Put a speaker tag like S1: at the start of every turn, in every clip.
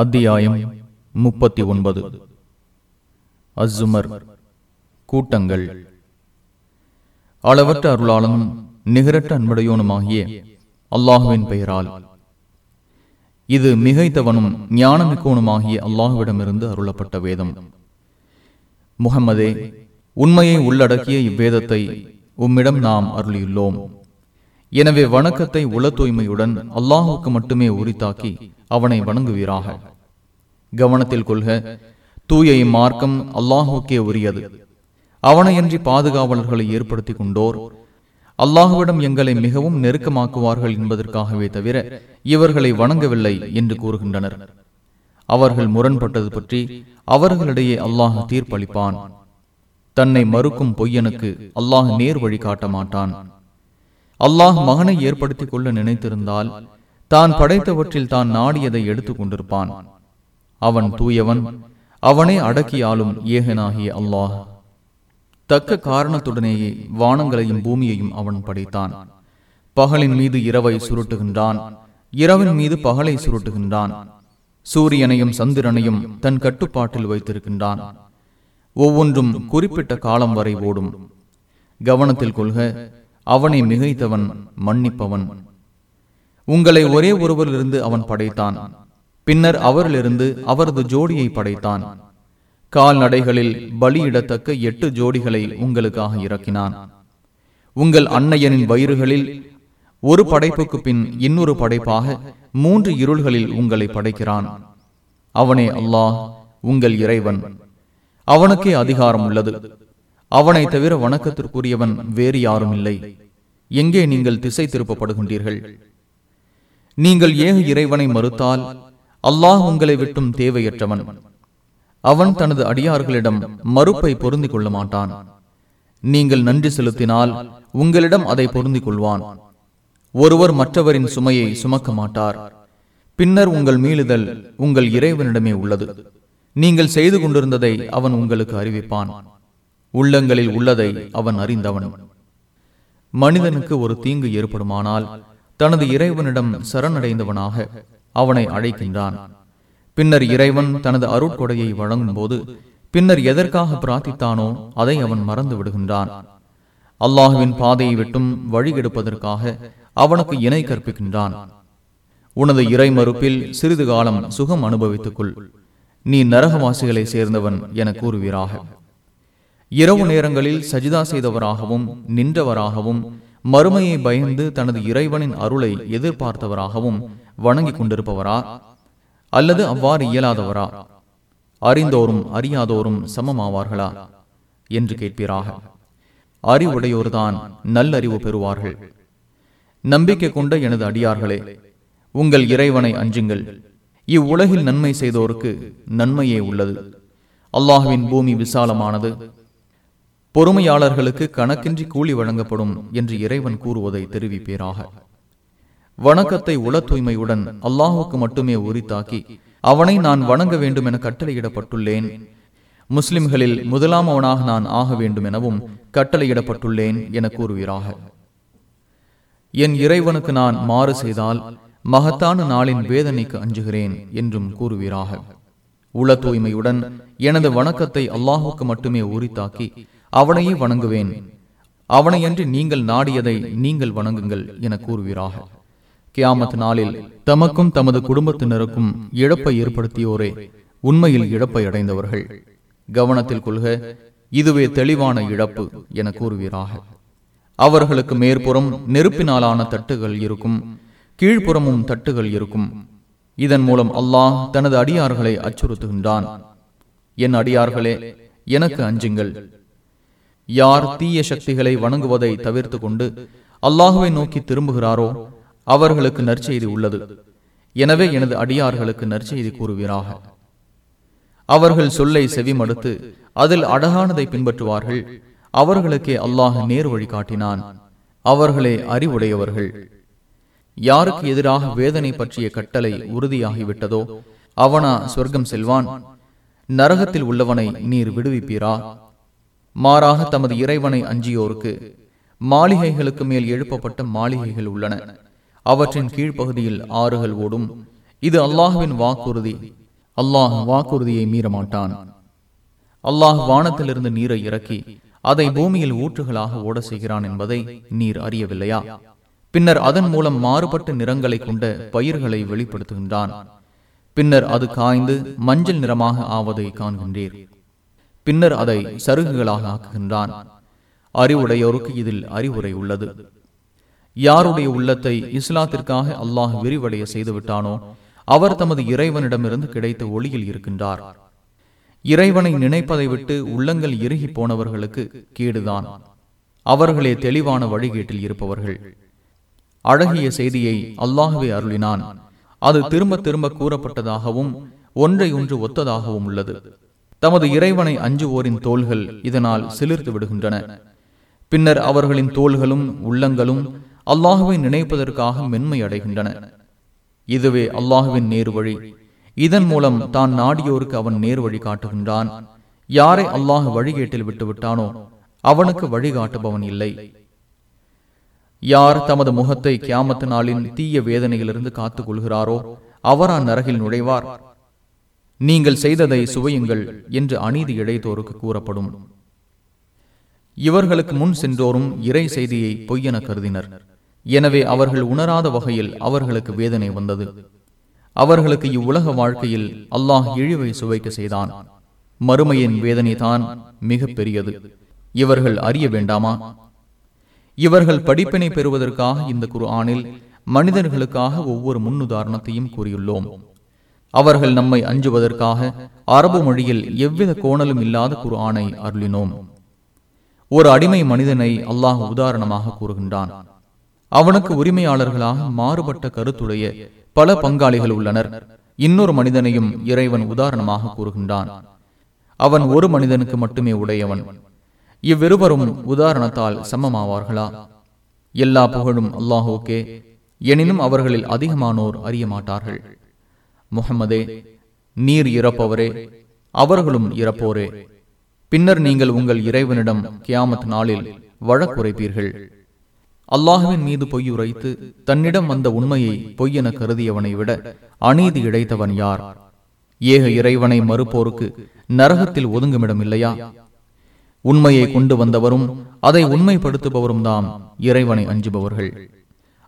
S1: அத்தியாயம் முப்பத்தி ஒன்பது. அஸ்ஸுமர் கூட்டங்கள். அளவற்ற அருளாளனும் நிகரற்ற அன்புடையோனுமாகிய அல்லாஹுவின் பெயரால். இது மிகைத்தவனும் ஞானமிக்கோனுமாகிய அல்லாஹுவிடமிருந்து அருளப்பட்ட வேதம். முகம்மதே உண்மையை உள்ளடக்கிய இவ்வேதத்தை உம்மிடம் நாம் அருளியுள்ளோம். எனவே வணக்கத்தை உள தூய்மையுடன் அல்லாஹுக்கு மட்டுமே உரித்தாக்கி அவனை வணங்குவீராக. கவனத்தில் கொள்க தூய இம்மார்க்கம் அல்லாஹுக்கே உரியது. அவனையன்றி பாதுகாவலர்களை ஏற்படுத்தி கொண்டோர். அல்லாஹுவிடம் எங்களை மிகவும் நெருக்கமாக்குவார்கள் என்பதற்காகவே தவிர இவர்களை வணங்கவில்லை என்று கூறுகின்றனர். அவர்கள் முரண்பட்டது பற்றி அவர்களிடையே அல்லாஹ் தீர்ப்பளிப்பான். தன்னை மறுக்கும் பொய்யனுக்கு அல்லாஹ் நேர் வழி காட்ட மாட்டான் அல்லாஹ் மகனை ஏற்படுத்திக் கொள்ள நினைத்திருந்தால் தான் படைத்தவற்றில் தான் நாடியதை எடுத்துக் கொண்டிருப்பான். அவன் தூயவன் அவனே அடக்கியாலும் ஏகனாகிய அல்லாஹ். தக்க காரணத்துடனேயே வானங்களையும் பூமியையும் அவன் படைத்தான். பகலின் மீது இரவை சுருட்டுகின்றான் இரவின் மீது பகலை சுருட்டுகின்றான். சூரியனையும் சந்திரனையும் தன் கட்டுப்பாட்டில் வைத்திருக்கின்றான். ஒவ்வொன்றும் குறிப்பிட்ட காலம் வரை ஓடும். கவனத்தில் கொள்க அவனை மிகைத்தவன் மன்னிப்பவன். உங்களை ஒரே ஒருவரிலிருந்து அவன் படைத்தான். பின்னர் அவரிலிருந்து அவரது ஜோடியை படைத்தான். கால்நடைகளில் பலியிடத்தக்க எட்டு ஜோடிகளை உங்களுக்காக இறக்கினான். உங்கள் அன்னையனின் வயிறுகளில் ஒரு படைப்புக்கு பின் இன்னொரு படைப்பாக மூன்று இருள்களில் உங்களை படைக்கிறான். அவனே அல்லாஹ் உங்கள் இறைவன். அவனுக்கே அதிகாரம் உள்ளது. அவனை தவிர வணக்கத்திற்குரியவன் வேறு யாரும் இல்லை எங்கே நீங்கள் திசை திருப்பப்படுகின்றீர்கள்? நீங்கள் ஏக இறைவனை மறுத்தால் அல்லாஹ் உங்களை விட்டும் தேவையற்றவன். அவன் தனது அடியார்களிடம் மறுப்பை பொருந்திக் கொள்ள மாட்டான். நீங்கள் நன்றி செலுத்தினால் உங்களிடம் அதை பொருந்திக் கொள்வான். ஒருவர் மற்றவரின் சுமையை சுமக்க மாட்டார். பின்னர் உங்கள் மீளுதல் உங்கள் இறைவனிடமே உள்ளது. நீங்கள் செய்து கொண்டிருந்ததை அவன் உங்களுக்கு அறிவிப்பான். உள்ளங்களில் உள்ளதை அவன் அறிந்தவன். மனிதனுக்கு ஒரு தீங்கு ஏற்படுமானால் தனது இறைவனிடம் சரணடைந்தவனாக அவனை அழைக்கின்றான். பின்னர் இறைவன் தனது அருட்கொடையை வழங்கும் போது பின்னர் எதற்காக பிரார்த்தித்தானோ அதை அவன் மறந்து விடுகின்றான். அல்லாஹுவின் பாதையை விட்டும் வழி எடுப்பதற்காக அவனுக்கு இணை கற்பிக்கின்றான். உனது இறை மறுப்பில் சிறிது காலம் சுகம் அனுபவித்துக்குள் நீ நரகவாசிகளை சேர்ந்தவன் என கூறுவீராக. இரவு நேரங்களில் சஜிதா செய்தவராகவும் நின்றவராகவும் மறுமையை பயந்து தனது இறைவனின் அருளை எதிர்பார்த்தவராகவும் வணங்கிக் கொண்டிருப்பவரா? அல்லது அவ்வாறு இயலாதவரா? அறிந்தோரும் அறியாதோரும் சமமாவார்களா? என்று கேட்பீராக. அறிவுடையோர்தான் நல்லறிவு பெறுவார்கள். நம்பிக்கை கொண்ட எனது அடியார்களே உங்கள் இறைவனை அஞ்சுங்கள். இவ்வுலகில் நன்மை செய்தோருக்கு நன்மையே உள்ளது. அல்லாஹுவின் பூமி விசாலமானது. பொறுமையாளர்களுக்கு கணக்கின்றி கூலி வழங்கப்படும் என்று இறைவன் கூறுவதை தெரிவிப்பேராக. வணக்கத்தை உள தூய்மையுடன் அல்லாஹுக்கு மட்டுமே உரித்தாக்கி அவனை நான் வணங்க வேண்டும் என கட்டளையிடப்பட்டுள்ளேன். முஸ்லிம்களில் முதலாமவனாக நான் ஆக வேண்டும் எனவும் கட்டளையிடப்பட்டுள்ளேன் என கூறுவீராக. என் இறைவனுக்கு நான் மாறு செய்தால் மகத்தான நாளின் வேதனைக்கு அஞ்சுகிறேன் என்றும் கூறுவீராக. உள தூய்மையுடன் எனது வணக்கத்தை அல்லாஹுக்கு மட்டுமே உரித்தாக்கி அவனையே வணங்குவேன். அவனையன்றி நீங்கள் நாடியதை நீங்கள் வணங்குங்கள் என கூறுவீராக. கியாமத் நாளில் தமக்கும் தமது குடும்பத்தினருக்கும் இழப்பை ஏற்படுத்தியோரே உண்மையில் இழப்பை அடைந்தவர்கள். கவனத்தில் கொள்க இதுவே தெளிவான இழப்பு என கூறுவீராக. அவர்களுக்கு மேற்புறம் நெருப்பினாலான தட்டுகள் இருக்கும் கீழ்ப்புறமும் தட்டுகள் இருக்கும். இதன் மூலம் அல்லாஹ் தனது அடியார்களை அச்சுறுத்துகின்றான். என் அடியார்களே எனக்கு அஞ்சுங்கள். யார் தீய சக்திகளை வணங்குவதை தவிர்த்து கொண்டு அல்லாஹுவை நோக்கி திரும்புகிறாரோ அவர்களுக்கு நற்செய்தி உள்ளது. எனவே எனது அடியார்களுக்கு நற்செய்தி கூறுவீராக. அவர்கள் சொல்லை செவிமடுத்து அதில் அழகானதை பின்பற்றுவார்கள். அவர்களுக்கே அல்லாஹ் நேர் வழி காட்டினான். அவர்களே அறிவுடையவர்கள். யாருக்கு எதிராக வேதனை பற்றிய கட்டளை உறுதியாகிவிட்டதோ அவனா சொர்க்கம் செல்வான். நரகத்தில் உள்ளவனை நீர் விடுவிப்பீரா? மாறாக தமது இறைவனை அஞ்சியோருக்கு மாளிகைகளுக்கு மேல் எழுப்பப்பட்ட மாளிகைகள் உள்ளன. அவற்றின் கீழ்ப்பகுதியில் ஆறுகள் ஓடும். இது அல்லாஹுவின் வாக்குறுதி. அல்லாஹ் வாக்குறுதியை மீறமாட்டான். அல்லாஹ் வானத்திலிருந்து நீரை இறக்கி அதை பூமியில் ஊற்றுகளாக ஓட செய்கிறான் என்பதை நீர் அறியவில்லையா? பின்னர் அதன் மூலம் மாறுபட்ட நிறங்களை கொண்ட பயிர்களை வெளிப்படுத்துகின்றான். பின்னர் அது காய்ந்து மஞ்சள் நிறமாக ஆவதை காண்கின்றீர். பின்னர் அதை சருகுகளாக ஆக்குகின்றான். அறிவுடையோருக்கு இதில் அறிவுரை உள்ளது. யாருடைய உள்ளத்தை இஸ்லாத்திற்காக அல்லாஹ் விரிவடைய செய்துவிட்டானோ அவர் தமது இறைவனிடமிருந்து கிடைத்த ஒளியில் இருக்கின்றார். இறைவனை நினைப்பதை விட்டு உள்ளங்கள் இறுகி போனவர்களுக்கு கேடுதான். அவர்களே தெளிவான வழிகேட்டில் இருப்பவர்கள். அழகிய செய்தியை அல்லாஹுவே அருளினான். அது திரும்ப திரும்ப கூறப்பட்டதாகவும் ஒன்றை ஒன்று ஒத்ததாகவும் உள்ளது. தமது இறைவனை அஞ்சுவோரின் தோள்கள் இதனால் சிலிர்த்து விடுகின்றன. பின்னர் அவர்களின் தோள்களும் உள்ளங்களும் அல்லாஹுவை நினைப்பதற்காக மென்மை அடைகின்றன. இதுவே அல்லாஹுவின் நேர்வழி. இதன் மூலம் தான் நாடியோருக்கு அவன் நேர்வழி காட்டுகின்றான். யாரை அல்லாஹ் வழிகேட்டில் விட்டுவிட்டானோ அவனுக்கு வழிகாட்டுபவன் இல்லை. யார் தமது முகத்தை கியாமத்து நாளின் தீய வேதனையிலிருந்து காத்துக் கொள்கிறாரோ அவரா நரகில் நுழைவார். நீங்கள் செய்ததை சுவையுங்கள் என்று அநீதி இழைத்தோருக்கு கூறப்படும். இவர்களுக்கு முன் சென்றோரும் இறை செய்தியை பொய்யென கருதினர். எனவே அவர்கள் உணராத வகையில் அவர்களுக்கு வேதனை வந்தது. அவர்களுக்கு இவ்வுலக வாழ்க்கையில் அல்லாஹ் இழிவை சுவைக்க செய்தான். மறுமையின் வேதனை தான் மிக பெரியது. இவர்கள் அறிய வேண்டாமா? இவர்கள் படிப்பினை பெறுவதற்காக இந்த குரு ஆணில் மனிதர்களுக்காக ஒவ்வொரு முன்னுதாரணத்தையும் கூறியுள்ளோம். அவர்கள் நம்மை அஞ்சுவதற்காக அரபு மொழியில் எவ்வித கோணலும் இல்லாத குரு அருளினோம். ஒரு அடிமை மனிதனை அல்லாஹ் உதாரணமாக கூறுகின்றான். அவனுக்கு உரிமையாளர்களாக மாறுபட்ட கருத்துடைய பல பங்காளிகள் உள்ளனர். இன்னொரு மனிதனையும் இறைவன் உதாரணமாக கூறுகின்றான். அவன் ஒரு மனிதனுக்கு மட்டுமே உடையவன். இவ்விருவரும் உதாரணத்தால் சமமாவார்களா? எல்லா புகழும் அல்லாஹோக்கே. எனினும் அவர்களில் அதிகமானோர் அறிய மாட்டார்கள் முகமதே நீர் இறப்பவரே அவர்களும் இறப்போரே. பின்னர் நீங்கள் உங்கள் இறைவனிடம் கியாமத் நாளில் வழக்குரைப்பீர்கள். அல்லாஹுவின் மீது பொய்யுரைத்து தன்னிடம் வந்த உண்மையை பொய்யென கருதியவனை விட அநீதி இழைத்தவன் யார்? ஏக இறைவனை மறுப்போருக்கு நரகத்தில் ஒதுங்குமிடம் இல்லையா உண்மையை கொண்டு வந்தவரும் அதை உண்மைப்படுத்துபவரும் தாம் இறைவனை அஞ்சுபவர்கள்.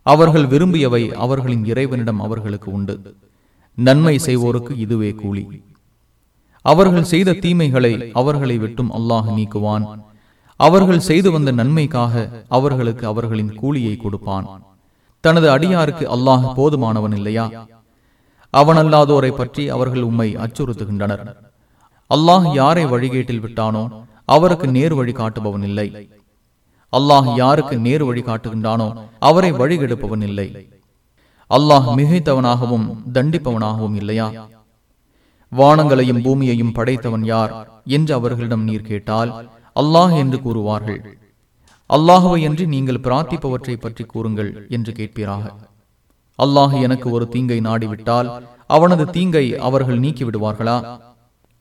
S1: அவர்கள் விரும்பியவை அவர்களின் இறைவனிடம் அவர்களுக்கு உண்டு. நன்மை செய்வோருக்கு இதுவே கூலி. அவர்கள் செய்த தீமைகளை அவர்களை விட்டும் அல்லாஹ் நீக்குவான். அவர்கள் செய்து வந்த நன்மைக்காக அவர்களுக்கு அவர்களின் கூலியை கொடுப்பான். தனது அடியாருக்கு அல்லாஹ் போதுமானவன் இல்லையா? அவனல்லாதோரை பற்றி அவர்கள் உம்மை அச்சுறுத்துகின்றனர். அல்லாஹ் யாரை வழிகேட்டில் விட்டானோ அவருக்கு நேர் வழி காட்டுபவன் இல்லை. அல்லாஹ் யாருக்கு நேர் வழி காட்டுகின்றானோ அவரை வழிகெடுப்பவன் இல்லை. அல்லாஹ் மிகைத்தவனாகவும் தண்டிப்பவனாகவும் இல்லையா? வானங்களையும் பூமியையும் படைத்தவன் யார் என்று அவர்களிடம் நீர் கேட்டால் அல்லாஹ் என்று கூறுவார்கள். அல்லாஹுவை என்று நீங்கள் பிரார்த்திப்பவற்றை பற்றி கூறுங்கள் என்று கேட்பீராக. அல்லாஹ் எனக்கு ஒரு தீங்கை நாடிவிட்டால் அவனது தீங்கை அவர்கள் நீக்கி விடுவார்களா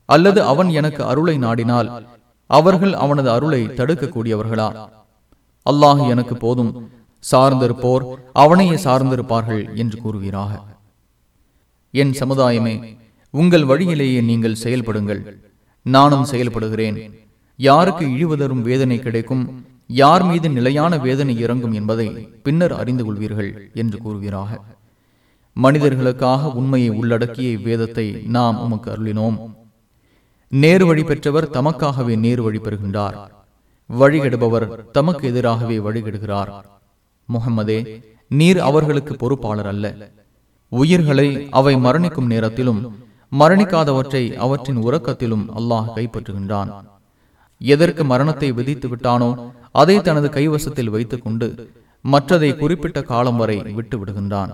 S1: அல்லது அவன் எனக்கு அருளை நாடினால் அவர்கள் அவனது அருளை தடுக்கக்கூடியவர்களா? அல்லாஹ் எனக்கு போதும் சார்ந்திருப்போர் அவனையே சார்ந்திருப்பார்கள் என்று கூறுவீராக. என் சமுதாயமே உங்கள் வழியிலேயே நீங்கள் செயல்படுங்கள். நானும் செயல்படுகிறேன். யாருக்கு இழிவுதரும் வேதனை கிடைக்கும் யார் மீது நிலையான வேதனை இறங்கும் என்பதை பின்னர் அறிந்து கொள்வீர்கள் என்று கூறுவீராக. மனிதர்களுக்காக உண்மையை உள்ளடக்கிய வேதத்தை நாம் உமக்கு அருளினோம். நேர் வழி பெற்றவர் தமக்காகவே நேர் வழி பெறுகின்றார். வழிகெடுபவர் தமக்கு எதிராகவே வழிகெடுகிறார். முகமதே நீர் அவர்களுக்கு பொறுப்பாளர் அல்ல உயிர்களை அவை மரணிக்கும் நேரத்திலும் மரணிக்காதவற்றை அவற்றின் உறக்கத்திலும் அல்லாஹ் கைப்பற்றுகின்றான். எதற்கு மரணத்தை விதித்து விட்டானோ அதை தனது கைவசத்தில் வைத்துக் கொண்டு மற்றதை குறிப்பிட்ட காலம் வரை விட்டு விடுகின்றான்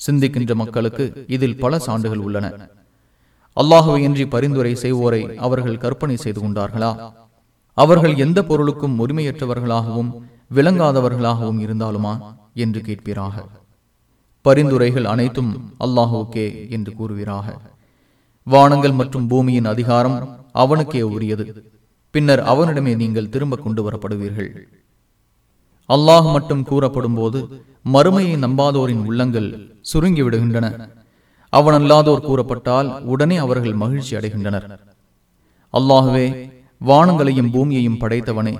S1: சிந்திக்கின்ற மக்களுக்கு இதில் பல சான்றுகள் உள்ளன. அல்லாஹுவையின்றி பரிந்துரை செய்வோரை அவர்கள் கற்பனை செய்து கொண்டார்களா? அவர்கள் எந்த பொருளுக்கும் உரிமையற்றவர்களாகவும் விளங்காதவர்களாகவும் இருந்தாலுமா என்று கேட்பீராக. பரிந்துரைகள் அனைத்தும் அல்லாஹுக்கே என்று கூறுவீராக. வானங்கள் மற்றும் பூமியின் அதிகாரம் அவனுக்கே உரியது. பின்னர் அவனிடமே நீங்கள் திரும்ப கொண்டு வரப்படுவீர்கள் அல்லாஹ் மட்டும் கூறப்படும் போது மறுமையை நம்பாதோரின் உள்ளங்கள் சுருங்கி விடுகின்றன அவனல்லாதோர் கூறப்பட்டால் உடனே அவர்கள் மகிழ்ச்சி அடைகின்றனர். அல்லாஹுவே வானங்களையும் பூமியையும் படைத்தவனே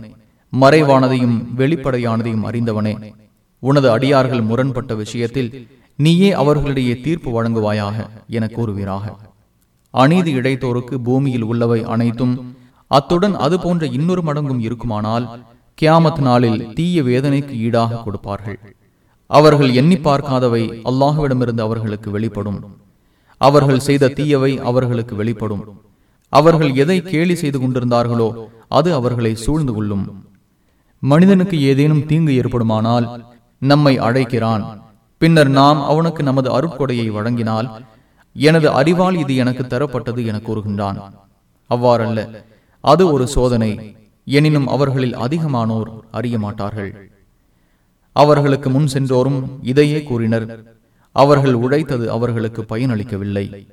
S1: மறைவானதையும் வெளிப்படையானதையும் அறிந்தவனே. உனது அடியார்கள் முரண்பட்ட விஷயத்தில் நீயே அவர்களிடையே தீர்ப்பு வழங்குவாயாக என கூறுவீராக. அநீதி இடைத்தோருக்கு பூமியில் உள்ளவை அனைத்தும் அத்துடன் அது போன்ற இன்னொரு மடங்கும் இருக்குமானால் கியாமத் நாளில் தீய வேதனைக்கு ஈடாக கொடுப்பார்கள். அவர்கள் எண்ணி பார்க்காதவை அல்லாஹுவிடமிருந்து அவர்களுக்கு வெளிப்படும். அவர்கள் செய்த தீயவை அவர்களுக்கு வெளிப்படும். அவர்கள் எதை கேலி செய்து கொண்டிருந்தார்களோ அது அவர்களை சூழ்ந்து கொள்ளும். மனிதனுக்கு ஏதேனும் தீங்கு ஏற்படுமானால் நம்மை அழைக்கிறான். பின்னர் நாம் அவனுக்கு நமது அருட்கொடையை வழங்கினால் எனது அறிவால் இது எனக்கு தரப்பட்டது என கூறுகின்றான். அவ்வாறல்ல அது ஒரு சோதனை எனினும் அவர்களில் அதிகமானோர் அறிய மாட்டார்கள். அவர்களுக்கு முன் சென்றோரும் இதையே கூறினர் அவர்கள் உழைத்தது அவர்களுக்கு பயனளிக்கவில்லை.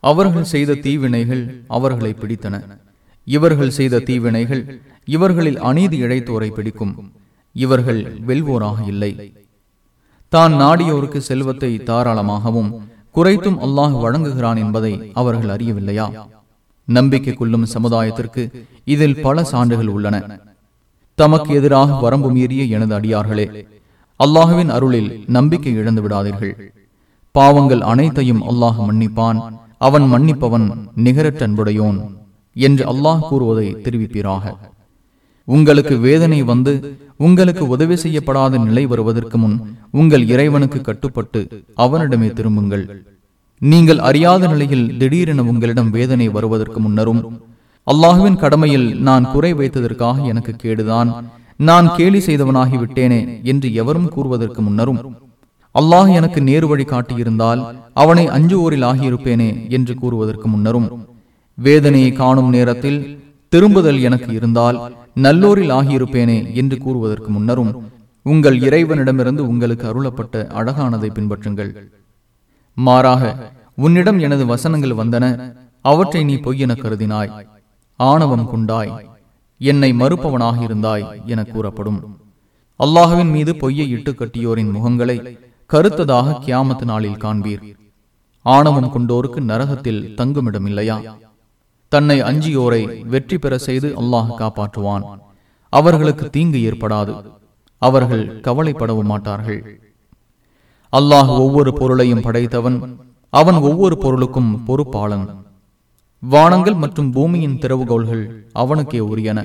S1: அவர்கள் செய்த தீவினைகள் அவர்களை பிடித்தன. இவர்கள் செய்த தீவினைகள் இவர்களில் அநீதி இழைத்தோரை பிடிக்கும். இவர்கள் வெல்வோராக இல்லை. தான் நாடியோருக்கு செல்வத்தை தாராளமாகவும் குறைத்தும் அல்லாஹ் வழங்குகிறான் என்பதை அவர்கள் அறியவில்லையா? நம்பிக்கை கொள்ளும் சமுதாயத்திற்கு இதில் பல சான்றுகள் உள்ளன. தமக்கு எதிராக வரம்பு மீறிய எனது அடியார்களே அல்லாஹுவின் அருளில் நம்பிக்கை இழந்து விடாதீர்கள். பாவங்கள் அனைத்தையும் அல்லாஹ் மன்னிப்பான். அவன் மன்னிப்பவன் நிகரற்றன்புடையோன். என்று அல்லாஹ் கூறுவதை தெரிவிப்பீராக. உங்களுக்கு வேதனை வந்து உங்களுக்கு உதவி செய்யப்படாத நிலை வருவதற்கு முன் உங்கள் இறைவனுக்கு கட்டுப்பட்டு அவனிடமே திரும்புங்கள். நீங்கள் அறியாத நிலையில் திடீரென உங்களிடம் வேதனை வருவதற்கு முன்னரும் அல்லாஹுவின் கடமையில் நான் குறை வைத்ததற்காக எனக்கு கேடுதான் நான் கேலி செய்தவனாகிவிட்டேனே என்று எவரும் கூறுவதற்கு முன்னரும் அல்லாஹ் எனக்கு நேரு வழி காட்டியிருந்தால் அவனை அஞ்சுவோரில் ஆகியிருப்பேனே என்று கூறுவதற்கு முன்னரும். வேதனையை காணும் நேரத்தில் திரும்புதல் எனக்கு இருந்தால் நல்லோரில் ஆகியிருப்பேனே என்று கூறுவதற்கு முன்னரும் உங்கள் இறைவனிடமிருந்து உங்களுக்கு அருளப்பட்ட அழகானதை பின்பற்றுங்கள். மாறாக உன்னிடம் எனது வசனங்கள் வந்தன அவற்றை நீ பொய்யென கருதினாய். ஆணவம் கொண்டாய் என்னை மறுப்பவனாக இருந்தாய் என கூறப்படும். அல்லாஹுவின் மீது பொய்யை இட்டு கட்டியோரின் முகங்களை கருத்ததாக கியாமத்து நாளில் காண்பீர். ஆணவம் கொண்டோருக்கு நரகத்தில் தங்குமிடம் இல்லையா தன்னை அஞ்சியோரை வெற்றி பெற செய்து அல்லாஹ் காப்பாற்றுவான். அவர்களுக்கு தீங்கு ஏற்படாது. அவர்கள் கவலைப்படவும் மாட்டார்கள். அல்லாஹ் ஒவ்வொரு பொருளையும் படைத்தவன் அவன் ஒவ்வொரு பொருளுக்கும் பொறுப்பாளன். வானங்கள் மற்றும் பூமியின் திறவுகோள்கள் அவனுக்கே உரியன.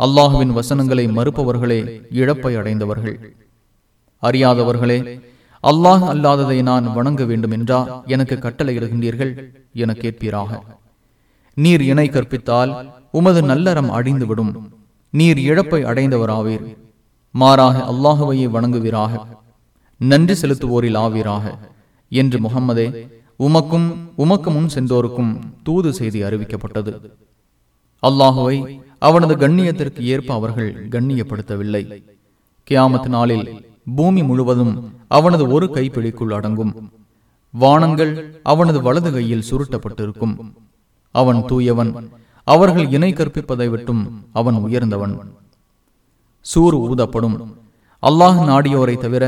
S1: அல்லாஹுவின் வசனங்களை மறுப்பவர்களே இழப்பை அடைந்தவர்கள். அறியாதவர்களே அல்லாஹ் அல்லாததை நான் வணங்க வேண்டும் என்றா எனக்கு கட்டளையிடுகின்றீர்கள் என கேட்பீராக. நீர் இணை கற்பித்தால் உமது நல்லறம் அழிந்துவிடும். நீர் இழப்பை அடைந்தவராவீர். மாறாக அல்லாஹுவையே வணங்குவீராக. நன்றி செலுத்துவோரில் ஆவீராக. என்று முகம்மதே உமக்கும் உமக்கு முன் சென்றோருக்கும் தூது செய்தி அறிவிக்கப்பட்டது. அல்லாஹுவை அவனது கண்ணியத்திற்கு ஏற்ப அவர்கள் கண்ணியப்படுத்தவில்லை. கியாமத் நாளில் பூமி முழுவதும் அவனது ஒரு கைப்பிடிக்குள் அடங்கும். வானங்கள் அவனது வலது கையில் சுருட்டப்பட்டிருக்கும். அவன் தூயவன். அவர்கள் இணை கற்பிப்பதை விட்டும் அவன் உயர்ந்தவன். சூறு ஊதப்படும். அல்லாஹ் நாடியோரை தவிர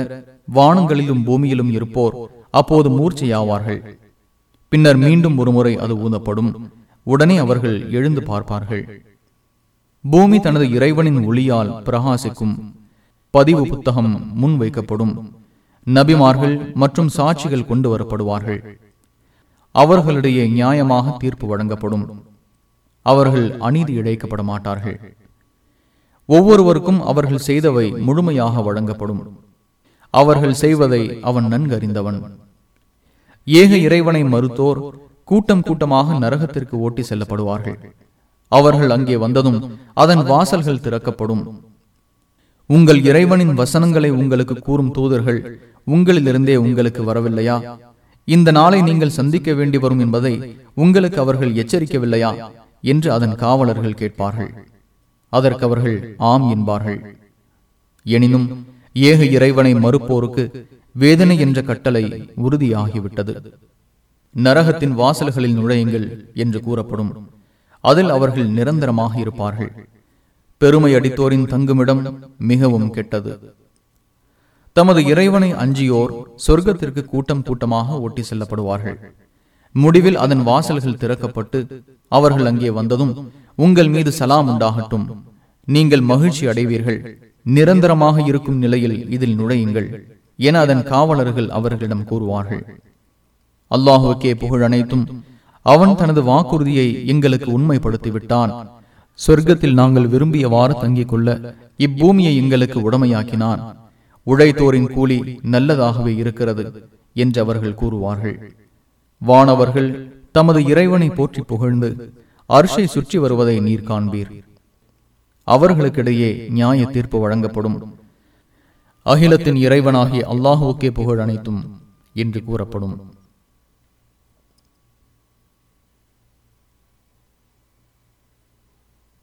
S1: வானங்களிலும் பூமியிலும் இருப்போர். அப்போது மூர்ச்சையாவார்கள். பின்னர் மீண்டும் ஒருமுறை அது ஊதப்படும். உடனே அவர்கள் எழுந்து பார்ப்பார்கள். பூமி தனது இறைவனின் ஒளியால் பிரகாசிக்கும். பதிவு புத்தகம் முன் வைக்கப்படும் நபிமார்கள் மற்றும் சாட்சிகள் கொண்டு வரப்படுவார்கள். அவர்களிடையே நியாயமாக தீர்ப்பு வழங்கப்படும். அவர்கள் அநீதி இழைக்கப்பட மாட்டார்கள் ஒவ்வொருவருக்கும் அவர்கள் செய்தவை முழுமையாக வழங்கப்படும். அவர்கள் செய்வதை அவன் நன்கறிந்தவன். ஏக இறைவனை மறுத்தோர் கூட்டம் கூட்டமாக நரகத்திற்கு ஓட்டி செல்லப்படுவார்கள். அவர்கள் அங்கே வந்ததும் அதன் வாசல்கள் திறக்கப்படும். உங்கள் இறைவனின் வசனங்களை உங்களுக்கு கூறும் தூதர்கள் உங்களிலிருந்தே உங்களுக்கு வரவில்லையா? இந்த நாளை நீங்கள் சந்திக்க வேண்டி வரும் என்பதை உங்களுக்கு அவர்கள் எச்சரிக்கவில்லையா? என்று அதன் காவலர்கள் கேட்பார்கள். அதற்கு அவர்கள் ஆம் என்பார்கள். எனினும் ஏக இறைவனை மறுப்போருக்கு வேதனை என்ற கட்டளை உறுதியாகிவிட்டது. நரகத்தின் வாசல்களில் நுழையுங்கள் என்று கூறப்படும். அதில் அவர்கள் நிரந்தரமாக இருப்பார்கள். பெருமை அடித்தோரின் தங்குமிடம் மிகவும் கெட்டது. தமது இறைவனை அஞ்சியோர் சொர்க்கத்திற்கு கூட்டம் கூட்டமாக ஒட்டி செல்லப்படுவார்கள். முடிவில் அதன் வாசல்கள் திறக்கப்பட்டு அவர்கள் அங்கே வந்ததும் உங்கள் மீது சலாம் உண்டாகட்டும். நீங்கள் மகிழ்ச்சி அடைவீர்கள். நிரந்தரமாக இருக்கும் நிலையில் இதில் நுழையுங்கள் என அதன் காவலர்கள் அவர்களிடம் கூறுவார்கள். அல்லாஹுக்கே புகழ் அனைத்தும். அவன் தனது வாக்குறுதியை எங்களுக்கு உண்மைப்படுத்திவிட்டான். சொர்க்கத்தில் நாங்கள் விரும்பியவாறு தங்கிக் கொள்ள இப்பூமியை எங்களுக்கு உடமையாக்கினான். உழைத்தோரின் கூலி நல்லதாகவே இருக்கிறது என்று அவர்கள் கூறுவார்கள். வானவர்கள் தமது இறைவனை போற்றி புகழ்ந்து அரிசை சுற்றி வருவதை நீர் காண்பீர். அவர்களுக்கிடையே நியாய தீர்ப்பு வழங்கப்படும். அகிலத்தின் இறைவனாகிய அல்லாஹுக்கே புகழ் அனைத்தும் என்று கூறப்படும்.